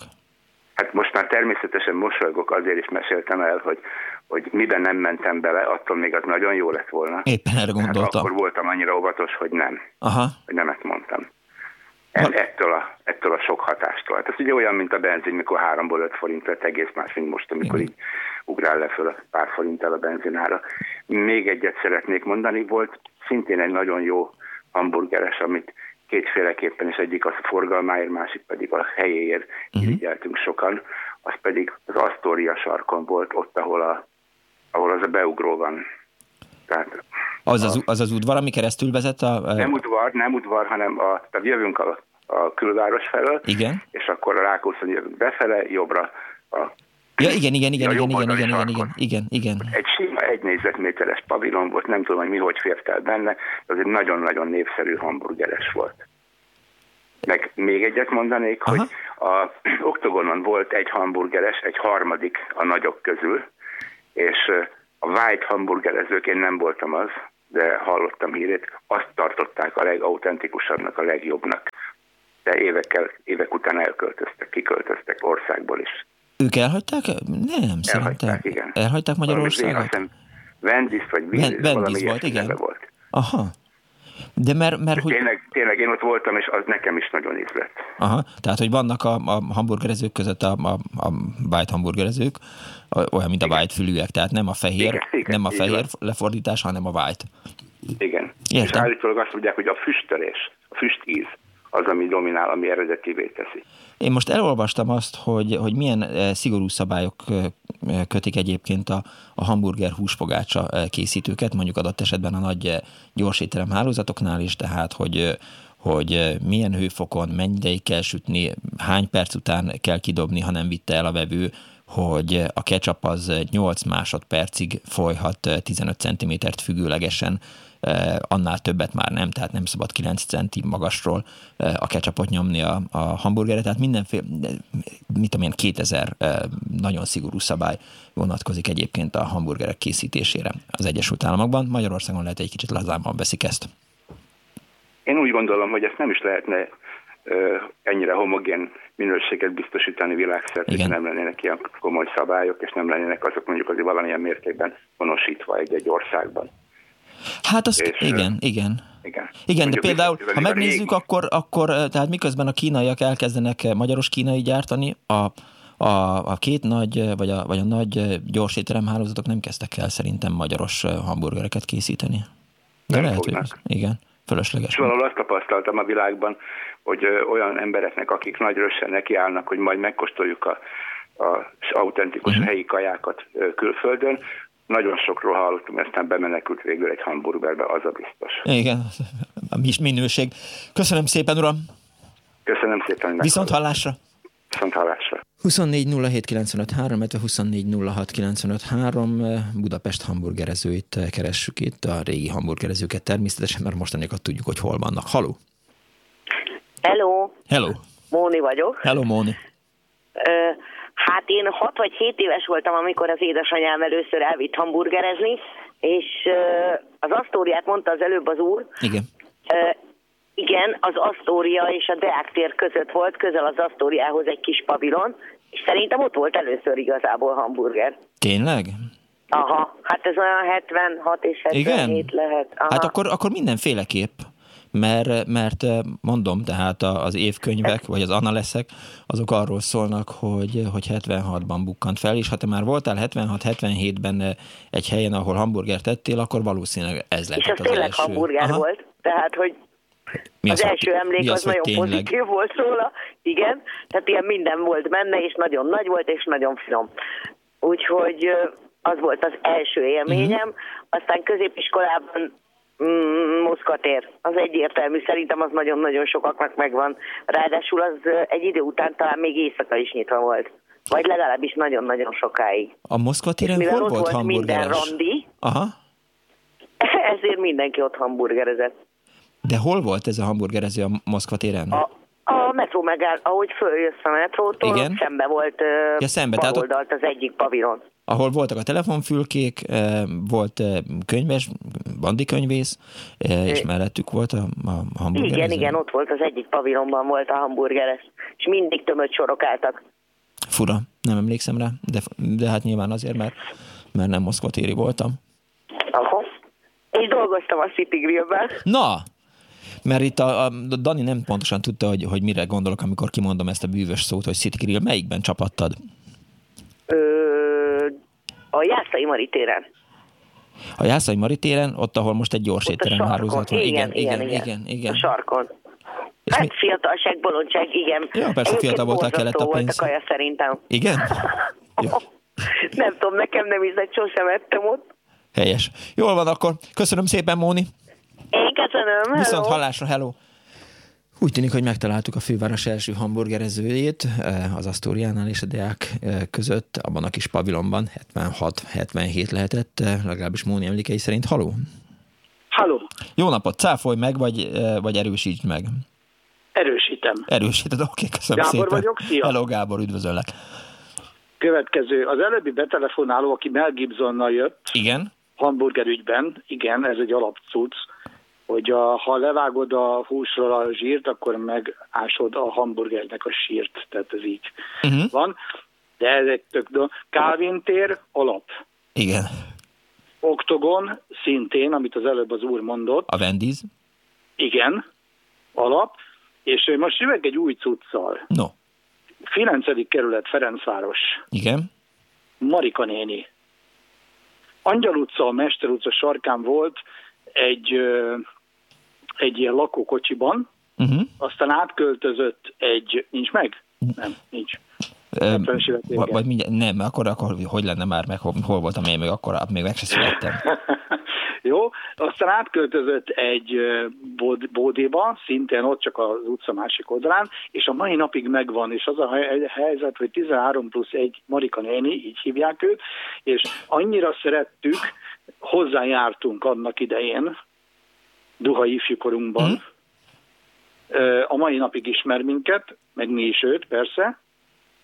Hát most már természetesen mosolygok, azért is meséltem el, hogy, hogy miben nem mentem bele, attól még az nagyon jó lett volna. Éppen erre hát gondoltam. Hát akkor voltam annyira óvatos, hogy nem. Aha. Hogy nemet mondtam ettől a, ettől a sok hatástól. Hát ez ugye olyan, mint a benzin, mikor 3-ból 5 forint lett egész más, mint most, amikor így ugrál le föl a pár forinttal a benzinára. Még egyet szeretnék mondani, volt szintén egy nagyon jó hamburgeres, amit kétféleképpen, és egyik az a forgalmáért, másik pedig a helyéért uh-huh. irigyeltünk sokan, az pedig az Astoria sarkon volt, ott, ahol, a, ahol az a beugró van. Tehát az az, az, az udvar, ami keresztül vezet a... Nem udvar, nem udvar, hanem a, tehát jövünk a, a külváros felől, igen. és akkor a Rákóczon jövünk befele, jobbra a Ja, igen, igen, igen, igen, igen, igen, igen, igen, igen, igen. Egy sima egy négyzetméteres pavilon volt, nem tudom, hogy mi hogy fért el benne, az egy nagyon-nagyon népszerű hamburgeres volt. Meg még egyet mondanék, Aha. hogy a Oktogonon volt egy hamburgeres, egy harmadik a nagyok közül, és a white hamburgerezők, én nem voltam az, de hallottam hírét, azt tartották a legautentikusabbnak, a legjobbnak. De évekkel, évek után elköltöztek, kiköltöztek országból is. Ők elhagyták? Nem, szerintem. igen. Elhagyták Magyarországot? Vendis vagy Vendis, Vendis volt, igen. Volt. Aha. De mert, mert hogy... Tényleg, tényleg én ott voltam, és az nekem is nagyon ízlett. Aha, tehát hogy vannak a, a hamburgerezők között a, a, a white hamburgerezők, olyan, mint a white fülűek, tehát nem a fehér, igen, igen, nem a fehér lefordítás, hanem a white. Igen. Értem. És állítólag azt mondják, hogy a füstölés, a füstíz az, ami dominál, ami eredetivé teszi. Én most elolvastam azt, hogy, hogy milyen eh, szigorú szabályok eh, kötik egyébként a, a hamburger húsfogácsa eh, készítőket, mondjuk adott esetben a nagy gyorsétterem hálózatoknál is, tehát hogy hogy milyen hőfokon, mennyi ideig kell sütni, hány perc után kell kidobni, ha nem vitte el a vevő, hogy a ketchup az 8 másodpercig folyhat 15 cm függőlegesen, annál többet már nem, tehát nem szabad 9 centi magasról a ketchupot nyomni a, a hamburgerre, tehát mindenféle, mit tudom én, 2000 nagyon szigorú szabály vonatkozik egyébként a hamburgerek készítésére az Egyesült Államokban. Magyarországon lehet egy kicsit lazábban veszik ezt. Én úgy gondolom, hogy ezt nem is lehetne ennyire homogén minőséget biztosítani világszerte, és nem lennének ilyen komoly szabályok, és nem lennének azok mondjuk azért valamilyen mértékben honosítva egy-egy országban. Hát azt, és, igen, igen. Igen, igen de például, ha megnézzük, akkor, akkor tehát miközben a kínaiak elkezdenek magyaros kínai gyártani, a, a, a két nagy, vagy a, vagy a nagy gyors hálózatok nem kezdtek el szerintem magyaros hamburgereket készíteni. De nem lehet, hogy igen, fölösleges. És valahol azt tapasztaltam a világban, hogy olyan embereknek, akik nagy rösszen nekiállnak, hogy majd megkóstoljuk a, a autentikus uh-huh. helyi kajákat külföldön, nagyon sokról hallottunk, aztán bemenekült végül egy hamburgerbe, az a biztos. Igen, a minőség. Köszönöm szépen, uram! Köszönöm szépen. Viszont hallásra! Viszont hallásra! 24 illetve 24 Budapest hamburgerezőit keressük itt, a régi hamburgerezőket természetesen, mert mostaniakat tudjuk, hogy hol vannak. Haló! Hello! Hello! Móni vagyok. Hello, Móni! Hát én 6 vagy 7 éves voltam, amikor az édesanyám először elvitt hamburgerezni, és az Asztóriát mondta az előbb az úr. Igen. Igen, az Asztória és a Deák tér között volt, közel az Asztóriához egy kis pavilon, és szerintem ott volt először igazából hamburger. Tényleg? Aha, hát ez olyan 76 és 77 Igen? lehet. Aha. Hát akkor, akkor mindenféleképp mert, mert mondom, tehát az évkönyvek, vagy az analeszek, azok arról szólnak, hogy, hogy 76-ban bukkant fel, és ha te már voltál 76-77-ben egy helyen, ahol hamburger tettél, akkor valószínűleg ez lett és az, az tényleg első. hamburger Aha. volt, tehát, hogy mi az, az első emlék az, az nagyon tényleg? pozitív volt róla, igen, tehát ilyen minden volt benne, és nagyon nagy volt, és nagyon finom. Úgyhogy az volt az első élményem, uh-huh. aztán középiskolában Mm. Az egyértelmű, szerintem az nagyon-nagyon sokaknak megvan. Ráadásul az egy idő után talán még éjszaka is nyitva volt. Vagy legalábbis nagyon-nagyon sokáig. A Moszkvatéren hol volt, volt minden randi, Aha. ezért mindenki ott hamburgerezett. De hol volt ez a hamburgerező a Moszkvatéren? A, a metró megáll, ahogy följössz a metrótól, Igen? szembe volt ja, szembe, tehát ott... az egyik pavilon ahol voltak a telefonfülkék, volt könyves, Bandi könyvész, és mellettük volt a, a hamburger. Igen, igen, ott volt az egyik pavilonban volt a hamburgeres, és mindig tömött sorok álltak. Fura, nem emlékszem rá, de, de hát nyilván azért, mert, mert nem moszkvatéri voltam. Aha. És dolgoztam a City Grillben. Na, mert itt a, a Dani nem pontosan tudta, hogy, hogy mire gondolok, amikor kimondom ezt a bűvös szót, hogy City Grill. Melyikben csapattad? Ö, a Jászai Mari téren. A Jászai Mari téren, ott, ahol most egy gyors étterem hálózat van. Igen, igen, igen, igen, igen. A sarkon. És hát mi? fiatalság, bolondság, igen. Ja, persze fiatal voltál, kellett a pénz. Volt a kaja szerintem. Igen? nem tudom, nekem nem ízett, sosem ettem ott. Helyes. Jól van akkor. Köszönöm szépen, Móni. Én köszönöm. Viszont hallásra, hello. Úgy tűnik, hogy megtaláltuk a főváros első hamburgerezőjét eh, az Asztóriánál és a Deák eh, között, abban a kis pavilonban, 76-77 lehetett, eh, legalábbis Móni emlékei szerint. Haló? Haló. Jó napot, cáfolj meg, vagy, vagy erősítsd meg? Erősítem. Erősíted, oké, okay, köszönöm Gábor szépen. vagyok, szia. Hello, Gábor, üdvözöllek. Következő, az előbbi betelefonáló, aki Mel Gibsonnal jött. Igen. Hamburger ügyben, igen, ez egy alapcuc hogy a, ha levágod a húsról a zsírt, akkor megásod a hamburgernek a sírt, tehát ez így uh-huh. van. De ez egy tök do... Calvin tér alap. Igen. Oktogon szintén, amit az előbb az úr mondott. A Wendy's? Igen, alap. És most jövök egy új cuccal. No. 9. kerület Ferencváros. Igen. Marika néni. Angyal utca, a Mester utca sarkán volt egy egy ilyen lakókocsiban, uh-huh. aztán átköltözött egy, nincs meg? Nem, nincs. vagy, vagy mindjárt, nem, akkor, akkor hogy lenne már meg, hol, hol voltam én még akkor, még meg se születtem. Jó, aztán átköltözött egy bódéba, szintén ott csak az utca másik oldalán, és a mai napig megvan, és az a helyzet, hogy 13 plusz egy Marika néni, így hívják őt, és annyira szerettük, hozzájártunk annak idején, duha ifjúkorunkban, mm. a mai napig ismer minket, meg mi is őt, persze,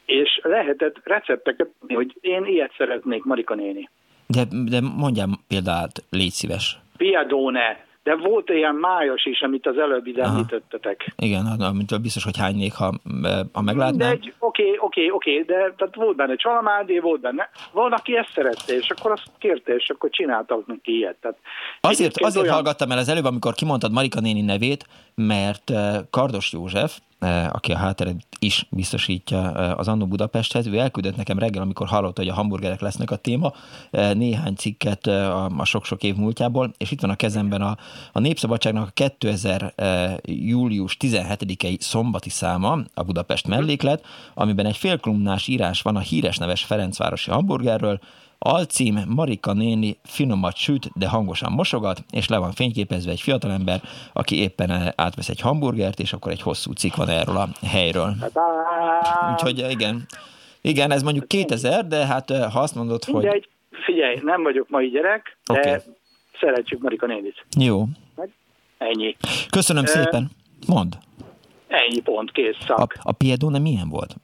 és lehetett recepteket, hogy én ilyet szeretnék, Marika néni. De, de mondjam példát, légy szíves. Piadone, de volt ilyen májas is, amit az előbb ide említettetek. Igen, amitől biztos, hogy hánynék, ha, ha meglátnám. Oké, oké, oké, oké, de tehát volt benne csalamádé, volt benne. Van, aki ezt szerette, és akkor azt kérte, és akkor csináltak neki ilyet. Tehát azért azért olyan... hallgattam el az előbb, amikor kimondtad Marika néni nevét, mert eh, Kardos József, aki a hátteret is biztosítja eh, az Annó Budapesthez. Ő elküldött nekem reggel, amikor hallotta, hogy a hamburgerek lesznek a téma, eh, néhány cikket a sok-sok év múltjából, és itt van a kezemben a, a Népszabadságnak a 2000 július 17-i szombati száma, a Budapest melléklet, amiben egy félkolumnás írás van a híres neves Ferencvárosi hamburgerről, Alcím Marika néni finomat süt, de hangosan mosogat, és le van fényképezve egy fiatalember, aki éppen átvesz egy hamburgert, és akkor egy hosszú cikk van erről a helyről. Úgyhogy igen, igen, ez mondjuk 2000, de hát ha azt mondod, hogy... Mindegy, figyelj, nem vagyok mai gyerek, de okay. szeretjük Marika nénit. Jó. Ennyi. Köszönöm uh, szépen. Mond. Ennyi pont, kész szak. A, a Piedone milyen volt?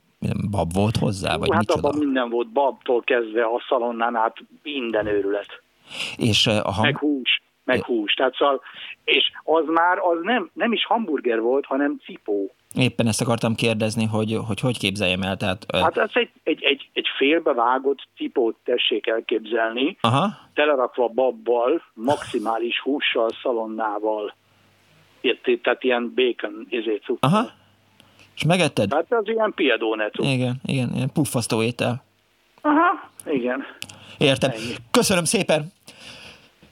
Bab volt hozzá, vagy hát micsoda? abban minden volt, babtól kezdve a szalonnán át minden őrület. És a hang... Meg hús, meg hús. Tehát szóval, és az már az nem, nem is hamburger volt, hanem cipó. Éppen ezt akartam kérdezni, hogy hogy, hogy képzeljem el. Tehát, hát ez egy, egy, egy, egy félbevágott cipót tessék elképzelni, Aha. telerakva babbal, maximális hússal, szalonnával. Tehát ilyen bacon izé Aha. És megetted? Hát az ilyen piadónetú. Igen, igen, ilyen puffasztó étel. Aha, igen. Értem. Ennyi. Köszönöm szépen.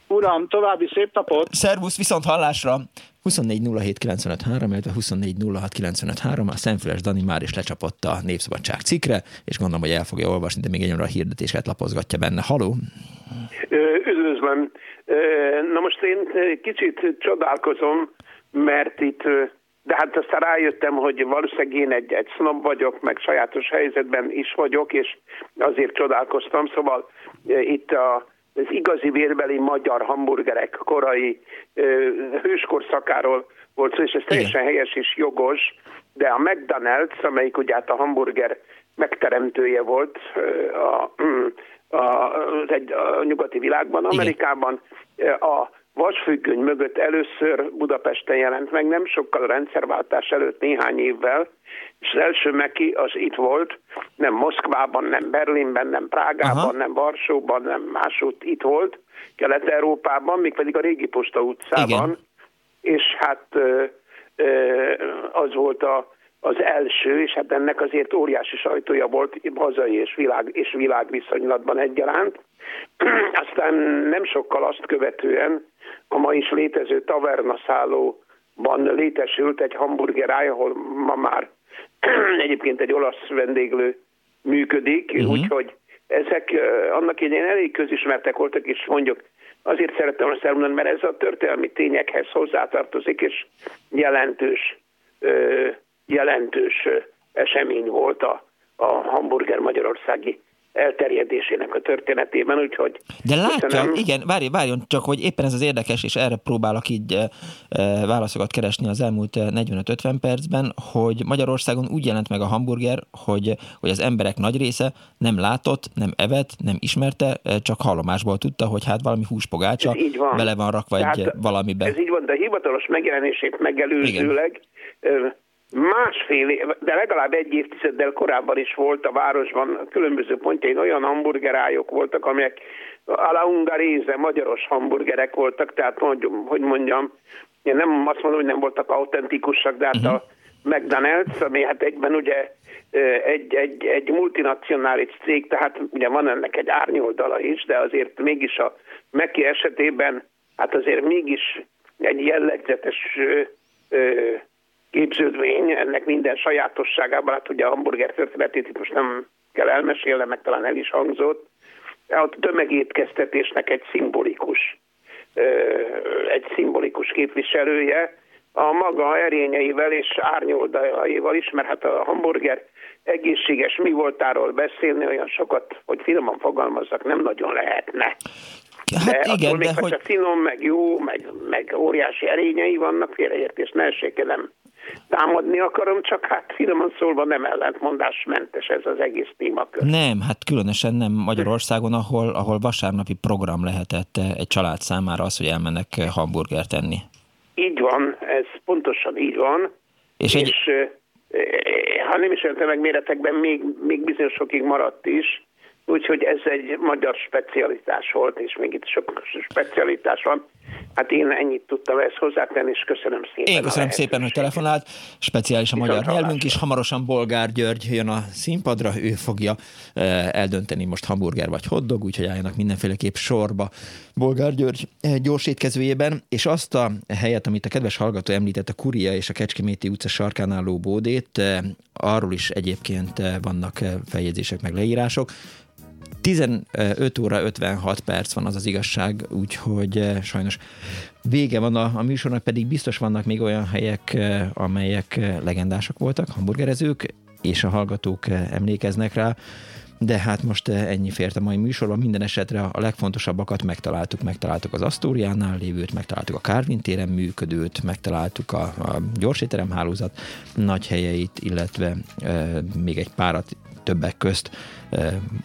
Uram, további szép napot. Szervusz, viszont hallásra. 2407953, illetve 2406953, a Szemfüles Dani már is lecsapott a Népszabadság cikre, és gondolom, hogy el fogja olvasni, de még egy a hirdetéseket lapozgatja benne. Haló! Üdvözlöm! Na most én kicsit csodálkozom, mert itt de hát aztán rájöttem, hogy valószínűleg én egy, egy snob vagyok, meg sajátos helyzetben is vagyok, és azért csodálkoztam. Szóval e, itt a, az igazi vérbeli magyar hamburgerek korai e, hőskorszakáról volt szó, és ez teljesen Igen. helyes és jogos, de a McDonald's, amelyik ugye hát a hamburger megteremtője volt e, a, a, a, egy, a nyugati világban, Amerikában, Igen. a vasfüggöny mögött először Budapesten jelent meg, nem sokkal a rendszerváltás előtt néhány évvel, és az első meki az itt volt, nem Moszkvában, nem Berlinben, nem Prágában, Aha. nem Varsóban, nem másút itt volt, Kelet-Európában, mégpedig a Régi Posta utcában, Igen. és hát az volt a, az első, és hát ennek azért óriási sajtója volt hazai és világ, és világviszonylatban egyaránt. Aztán nem sokkal azt követően a ma is létező tavernaszállóban létesült egy hamburgeráj, ahol ma már egyébként egy olasz vendéglő működik, uh-huh. úgyhogy ezek annak idején elég közismertek voltak, és mondjuk azért szerettem azt elmondani, mert ez a történelmi tényekhez hozzátartozik, és jelentős, jelentős esemény volt a, a hamburger magyarországi elterjedésének a történetében, úgyhogy... De látja, köszönöm. igen, várj, várjon csak, hogy éppen ez az érdekes, és erre próbálok így e, e, válaszokat keresni az elmúlt 45-50 percben, hogy Magyarországon úgy jelent meg a hamburger, hogy, hogy az emberek nagy része nem látott, nem evett, nem ismerte, csak hallomásból tudta, hogy hát valami húspogácsa van. bele van rakva Tehát egy valamiben. Ez így van, de hivatalos megjelenését megelőzőleg igen másfél év, de legalább egy évtizeddel korábban is volt a városban különböző pontjain olyan hamburgerájok voltak, amelyek a la ungaréze, magyaros hamburgerek voltak, tehát mondjam, hogy mondjam, én nem azt mondom, hogy nem voltak autentikusak, de hát uh-huh. a McDonald's, ami hát egyben ugye egy, egy, egy multinacionális cég, tehát ugye van ennek egy árnyoldala is, de azért mégis a Meki esetében hát azért mégis egy jellegzetes képződmény, ennek minden sajátosságában, hát ugye a hamburger történetét itt most nem kell elmesélnem, meg talán el is hangzott, a tömegétkeztetésnek egy szimbolikus egy szimbolikus képviselője, a maga erényeivel és árnyoldalaival is, mert hát a hamburger egészséges mi voltáról beszélni olyan sokat, hogy finoman fogalmazzak, nem nagyon lehetne. Hát de igen, még, de hogy... finom, meg jó, meg, meg óriási erényei vannak, félreértés ne essék, nem támadni akarom, csak hát finoman szólva nem ellentmondásmentes ez az egész témakör. Nem, hát különösen nem Magyarországon, ahol, ahol vasárnapi program lehetett egy család számára az, hogy elmennek hamburgert enni. Így van, ez pontosan így van. És, és egy... ha nem is olyan meg méretekben, még, még bizonyosokig maradt is, Úgyhogy ez egy magyar specialitás volt, és még itt sok specialitás van. Hát én ennyit tudtam ezt hozzátenni, és köszönöm szépen. Én köszönöm szépen, hogy telefonált. Speciális a magyar nyelvünk is. Hamarosan Bolgár György jön a színpadra, ő fogja eh, eldönteni most hamburger vagy hotdog, úgyhogy álljanak mindenféleképp sorba Bolgár György eh, gyors étkezőjében, és azt a helyet, amit a kedves hallgató említett, a Kuria és a Kecskeméti utca sarkán álló bódét, eh, arról is egyébként vannak feljegyzések meg leírások, 15 óra 56 perc van az az igazság, úgyhogy eh, sajnos vége van a, a műsornak, pedig biztos vannak még olyan helyek, eh, amelyek eh, legendások voltak, hamburgerezők, és a hallgatók emlékeznek rá, de hát most ennyi fért a mai műsorban. Minden esetre a legfontosabbakat megtaláltuk. Megtaláltuk az Asztóriánál lévőt, megtaláltuk a Kárvin téren működőt, megtaláltuk a, a gyorséterem hálózat nagy helyeit, illetve e, még egy párat többek közt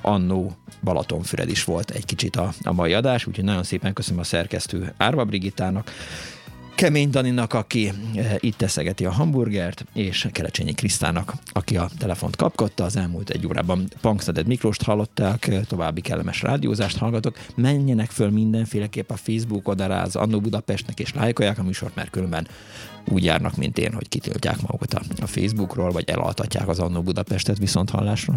annó Balatonfüred is volt egy kicsit a, a mai adás, úgyhogy nagyon szépen köszönöm a szerkesztő Árva Brigitának, Kemény Daninak, aki eh, itt teszegeti a hamburgert, és Kelecsényi Krisztának, aki a telefont kapkodta. Az elmúlt egy órában Punksneded Miklóst hallották, eh, további kellemes rádiózást hallgatok. Menjenek föl mindenféleképp a Facebook oldalra az Annó Budapestnek, és lájkolják a műsort, mert különben úgy járnak, mint én, hogy kitiltják magukat a Facebookról, vagy elaltatják az Annó Budapestet viszont hallásra.